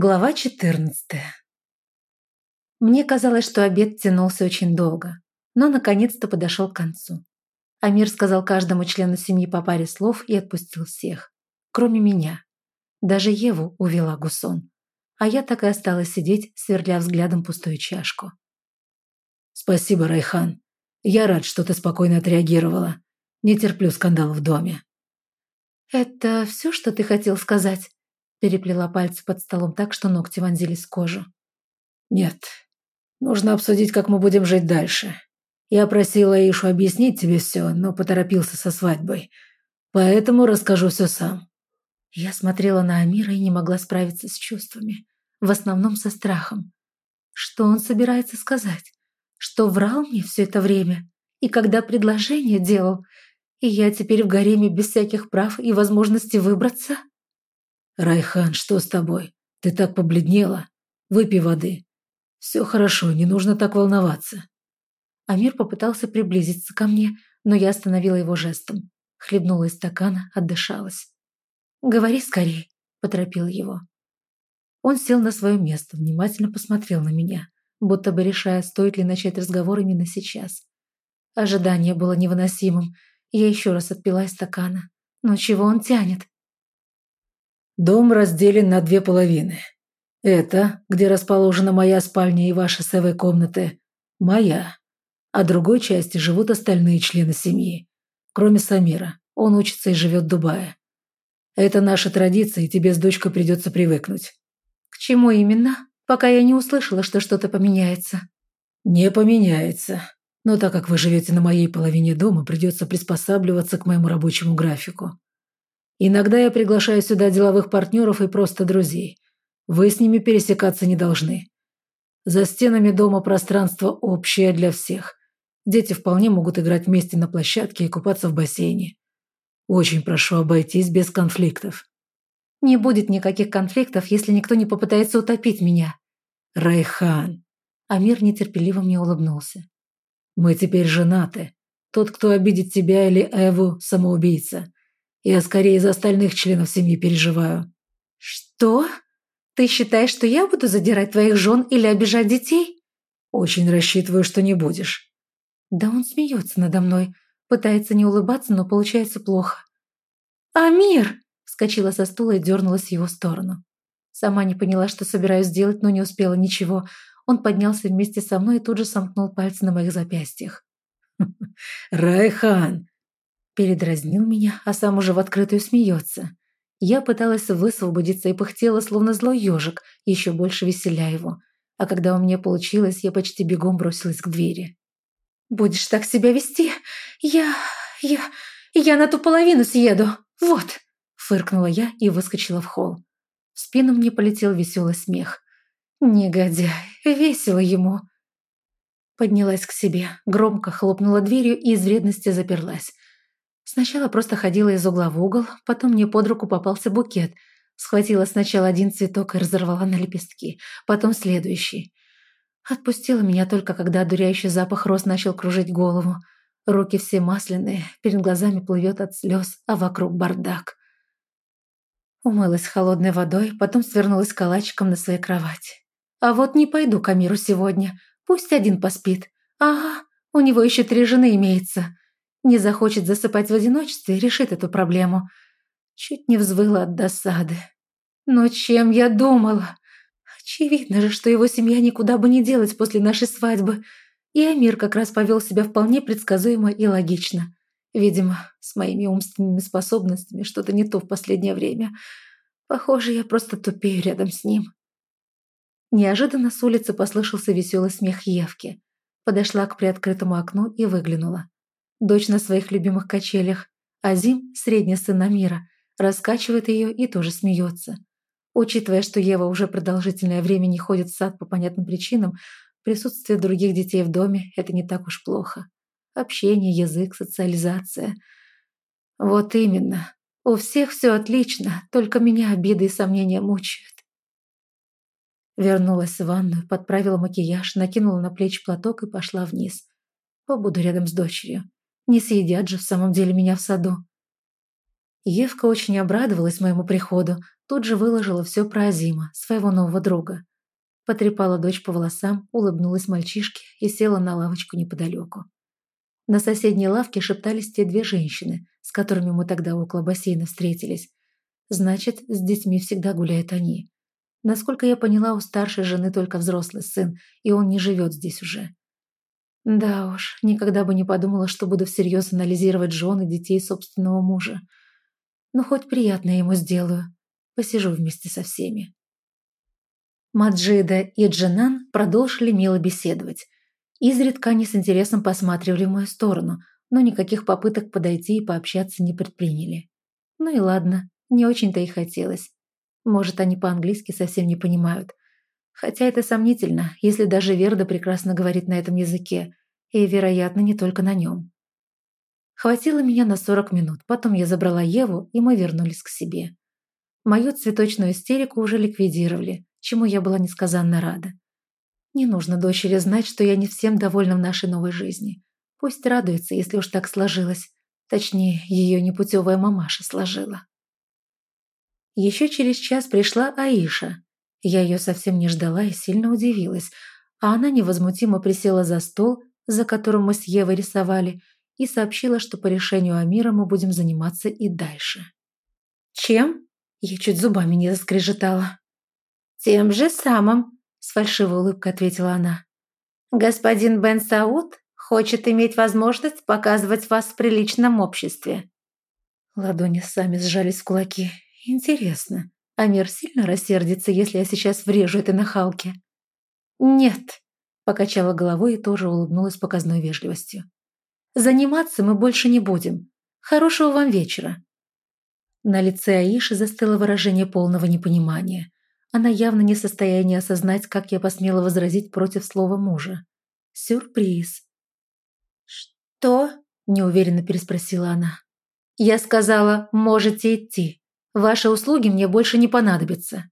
Глава 14 Мне казалось, что обед тянулся очень долго, но наконец-то подошел к концу. Амир сказал каждому члену семьи по паре слов и отпустил всех, кроме меня. Даже Еву увела Гусон, а я так и осталась сидеть, сверля взглядом пустую чашку. «Спасибо, Райхан. Я рад, что ты спокойно отреагировала. Не терплю скандал в доме». «Это все, что ты хотел сказать?» Переплела пальцы под столом так, что ногти вонзились в кожу. «Нет. Нужно обсудить, как мы будем жить дальше. Я просила Ишу объяснить тебе все, но поторопился со свадьбой. Поэтому расскажу все сам». Я смотрела на Амира и не могла справиться с чувствами. В основном со страхом. Что он собирается сказать? Что врал мне все это время? И когда предложение делал? И я теперь в гареме без всяких прав и возможности выбраться? «Райхан, что с тобой? Ты так побледнела. Выпей воды. Все хорошо, не нужно так волноваться». Амир попытался приблизиться ко мне, но я остановила его жестом. Хлебнула из стакана, отдышалась. «Говори скорее», – поторопил его. Он сел на свое место, внимательно посмотрел на меня, будто бы решая, стоит ли начать разговор именно сейчас. Ожидание было невыносимым. Я еще раз отпила из стакана. Но чего он тянет? Дом разделен на две половины. Это, где расположена моя спальня и ваши с Эвой комнаты, моя. А другой части живут остальные члены семьи. Кроме Самира. Он учится и живет в Дубае. Это наша традиция, и тебе с дочкой придется привыкнуть. К чему именно? Пока я не услышала, что что-то поменяется. Не поменяется. Но так как вы живете на моей половине дома, придется приспосабливаться к моему рабочему графику. Иногда я приглашаю сюда деловых партнеров и просто друзей. Вы с ними пересекаться не должны. За стенами дома пространство общее для всех. Дети вполне могут играть вместе на площадке и купаться в бассейне. Очень прошу обойтись без конфликтов. Не будет никаких конфликтов, если никто не попытается утопить меня. Райхан. Амир нетерпеливо мне улыбнулся. Мы теперь женаты. Тот, кто обидит тебя или Эву, самоубийца. Я скорее за остальных членов семьи переживаю». «Что? Ты считаешь, что я буду задирать твоих жен или обижать детей?» «Очень рассчитываю, что не будешь». Да он смеется надо мной, пытается не улыбаться, но получается плохо. «Амир!» – вскочила со стула и дернулась в его сторону. Сама не поняла, что собираюсь сделать, но не успела ничего. Он поднялся вместе со мной и тут же сомкнул пальцы на моих запястьях. «Райхан, Передразнил меня, а сам уже в открытую смеется. Я пыталась высвободиться и пыхтела, словно злой ежик, еще больше веселя его. А когда у меня получилось, я почти бегом бросилась к двери. «Будешь так себя вести? Я... я... я на ту половину съеду! Вот!» Фыркнула я и выскочила в холл. В спину мне полетел веселый смех. «Негодяй, весело ему!» Поднялась к себе, громко хлопнула дверью и из вредности заперлась. Сначала просто ходила из угла в угол, потом мне под руку попался букет. Схватила сначала один цветок и разорвала на лепестки, потом следующий. Отпустила меня только, когда одуряющий запах роз начал кружить голову. Руки все масляные, перед глазами плывет от слез, а вокруг бардак. Умылась холодной водой, потом свернулась калачиком на своей кровати. А вот не пойду к Амиру сегодня. Пусть один поспит. Ага, у него еще три жены имеется. Не захочет засыпать в одиночестве, решит эту проблему. Чуть не взвыла от досады. Но чем я думала? Очевидно же, что его семья никуда бы не делась после нашей свадьбы. И Амир как раз повел себя вполне предсказуемо и логично. Видимо, с моими умственными способностями что-то не то в последнее время. Похоже, я просто тупею рядом с ним. Неожиданно с улицы послышался веселый смех Евки. Подошла к приоткрытому окну и выглянула дочь на своих любимых качелях, а Зим, средний сын Амира, раскачивает ее и тоже смеется. Учитывая, что Ева уже продолжительное время не ходит в сад по понятным причинам, присутствие других детей в доме – это не так уж плохо. Общение, язык, социализация. Вот именно. У всех все отлично, только меня обиды и сомнения мучают. Вернулась в ванную, подправила макияж, накинула на плечи платок и пошла вниз. Побуду рядом с дочерью. Не съедят же в самом деле меня в саду. Евка очень обрадовалась моему приходу, тут же выложила все про Азима, своего нового друга. Потрепала дочь по волосам, улыбнулась мальчишке и села на лавочку неподалеку. На соседней лавке шептались те две женщины, с которыми мы тогда около бассейна встретились. Значит, с детьми всегда гуляют они. Насколько я поняла, у старшей жены только взрослый сын, и он не живет здесь уже. Да уж, никогда бы не подумала, что буду всерьез анализировать жены детей собственного мужа. Но хоть приятно ему сделаю. Посижу вместе со всеми. Маджида и Джанан продолжили мило беседовать. Изредка они с интересом посматривали в мою сторону, но никаких попыток подойти и пообщаться не предприняли. Ну и ладно, не очень-то и хотелось. Может, они по-английски совсем не понимают. Хотя это сомнительно, если даже Верда прекрасно говорит на этом языке, и, вероятно, не только на нем. Хватило меня на 40 минут, потом я забрала Еву, и мы вернулись к себе. Мою цветочную истерику уже ликвидировали, чему я была несказанно рада. Не нужно дочери знать, что я не всем довольна в нашей новой жизни. Пусть радуется, если уж так сложилось. Точнее, ее непутевая мамаша сложила. Еще через час пришла Аиша. Я ее совсем не ждала и сильно удивилась, а она невозмутимо присела за стол, за которым мы с Евой рисовали, и сообщила, что по решению Амира мы будем заниматься и дальше. «Чем?» Я чуть зубами не заскрежетала. «Тем же самым», — с фальшивой улыбкой ответила она. «Господин Бен Сауд хочет иметь возможность показывать вас в приличном обществе». Ладони сами сжались в кулаки. «Интересно, Амир сильно рассердится, если я сейчас врежу этой нахалке?» «Нет», — покачала головой и тоже улыбнулась показной вежливостью. «Заниматься мы больше не будем. Хорошего вам вечера». На лице Аиши застыло выражение полного непонимания. Она явно не в состоянии осознать, как я посмела возразить против слова мужа. Сюрприз. «Что?» – неуверенно переспросила она. «Я сказала, можете идти. Ваши услуги мне больше не понадобятся».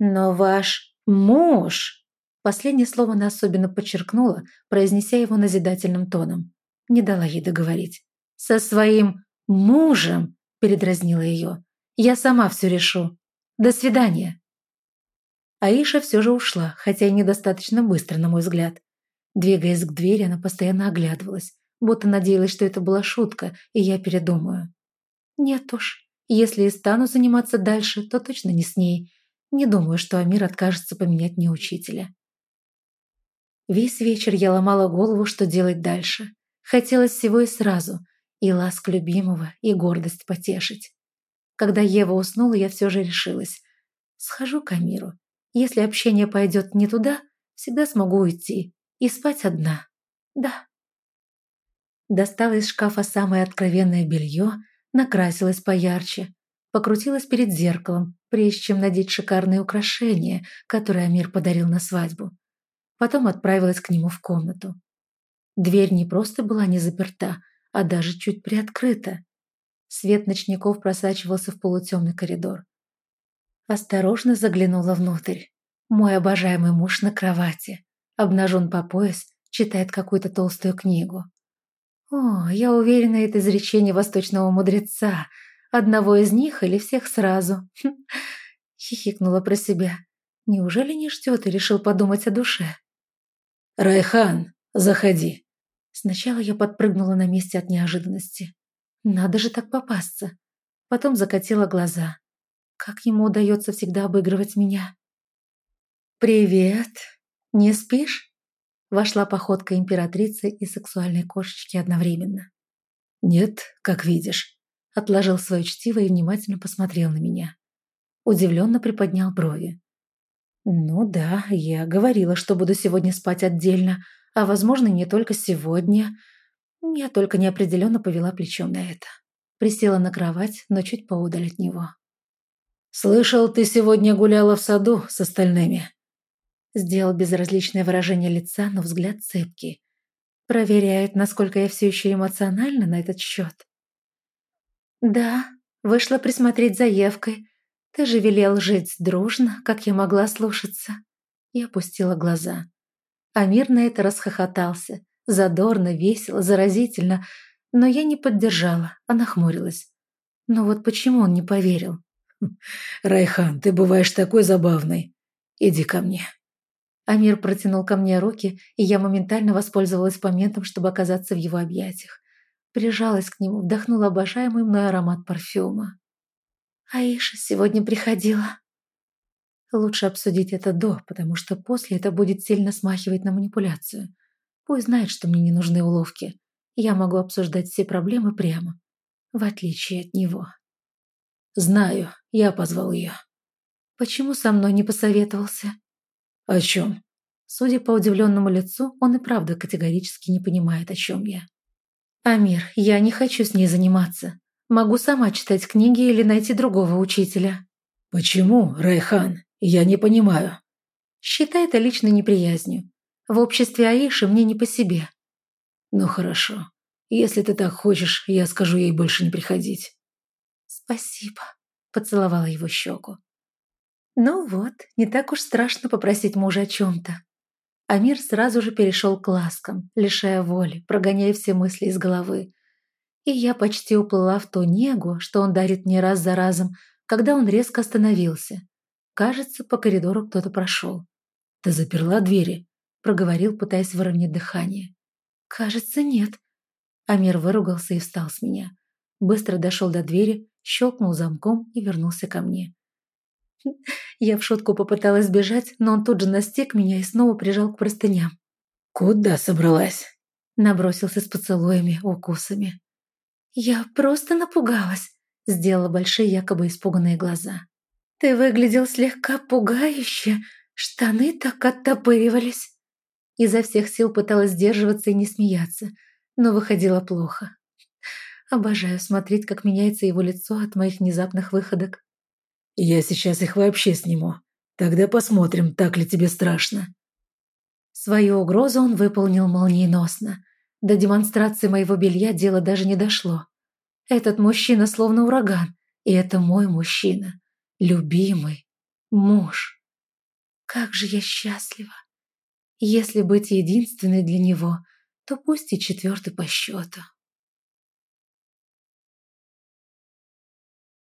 «Но ваш муж...» Последнее слово она особенно подчеркнула, произнеся его назидательным тоном. Не дала ей договорить. «Со своим мужем!» – передразнила ее. «Я сама все решу. До свидания!» Аиша все же ушла, хотя и недостаточно быстро, на мой взгляд. Двигаясь к двери, она постоянно оглядывалась, будто надеялась, что это была шутка, и я передумаю. Нет уж, если и стану заниматься дальше, то точно не с ней. Не думаю, что Амир откажется поменять мне учителя. Весь вечер я ломала голову, что делать дальше. Хотелось всего и сразу, и ласк любимого, и гордость потешить. Когда Ева уснула, я все же решилась. Схожу к Амиру, если общение пойдет не туда, всегда смогу уйти и спать одна. Да. Достала из шкафа самое откровенное белье, накрасилась поярче, покрутилась перед зеркалом, прежде чем надеть шикарные украшения, которые Амир подарил на свадьбу. Потом отправилась к нему в комнату. Дверь не просто была не заперта, а даже чуть приоткрыта. Свет ночников просачивался в полутемный коридор. Осторожно заглянула внутрь. Мой обожаемый муж на кровати. Обнажен по пояс, читает какую-то толстую книгу. О, я уверена, это изречение восточного мудреца. Одного из них или всех сразу. Хм, хихикнула про себя. Неужели не ждет и решил подумать о душе? «Райхан, заходи». Сначала я подпрыгнула на месте от неожиданности. Надо же так попасться. Потом закатила глаза. Как ему удается всегда обыгрывать меня? «Привет! Не спишь?» Вошла походка императрицы и сексуальной кошечки одновременно. «Нет, как видишь», — отложил свое чтиво и внимательно посмотрел на меня. Удивленно приподнял брови. «Ну да, я говорила, что буду сегодня спать отдельно, а, возможно, не только сегодня. Я только неопределенно повела плечом на это. Присела на кровать, но чуть поудаль от него. «Слышал, ты сегодня гуляла в саду с остальными». Сделал безразличное выражение лица, но взгляд цепкий. Проверяет, насколько я все еще эмоциональна на этот счет. «Да, вышла присмотреть за Евкой. Ты же велел жить дружно, как я могла слушаться». И опустила глаза. Амир на это расхохотался. Задорно, весело, заразительно. Но я не поддержала, а нахмурилась. Но вот почему он не поверил? Райхан, ты бываешь такой забавный. Иди ко мне. Амир протянул ко мне руки, и я моментально воспользовалась моментом, чтобы оказаться в его объятиях. Прижалась к нему, вдохнула обожаемый мной аромат парфюма. «Аиша сегодня приходила». Лучше обсудить это до, потому что после это будет сильно смахивать на манипуляцию. Пусть знает, что мне не нужны уловки. Я могу обсуждать все проблемы прямо, в отличие от него. «Знаю, я позвал ее». «Почему со мной не посоветовался?» «О чем?» Судя по удивленному лицу, он и правда категорически не понимает, о чем я. «Амир, я не хочу с ней заниматься. Могу сама читать книги или найти другого учителя». «Почему, Райхан? Я не понимаю». «Считай это личной неприязнью. В обществе Аиши мне не по себе». «Ну хорошо. Если ты так хочешь, я скажу ей больше не приходить». «Спасибо», – поцеловала его щеку. Ну вот, не так уж страшно попросить мужа о чем-то. Амир сразу же перешел к ласкам, лишая воли, прогоняя все мысли из головы. И я почти уплыла в ту негу, что он дарит мне раз за разом, когда он резко остановился. Кажется, по коридору кто-то прошел. «Ты заперла двери?» – проговорил, пытаясь выровнять дыхание. «Кажется, нет». Амир выругался и встал с меня. Быстро дошел до двери, щелкнул замком и вернулся ко мне. Я в шутку попыталась бежать, но он тут же настиг меня и снова прижал к простыням. «Куда собралась?» Набросился с поцелуями, укусами. «Я просто напугалась», — сделала большие якобы испуганные глаза. «Ты выглядел слегка пугающе, штаны так оттопыривались». Изо всех сил пыталась сдерживаться и не смеяться, но выходило плохо. Обожаю смотреть, как меняется его лицо от моих внезапных выходок. Я сейчас их вообще сниму. Тогда посмотрим, так ли тебе страшно». Свою угрозу он выполнил молниеносно. До демонстрации моего белья дело даже не дошло. Этот мужчина словно ураган, и это мой мужчина. Любимый. Муж. Как же я счастлива. Если быть единственной для него, то пусть и четвертый по счету.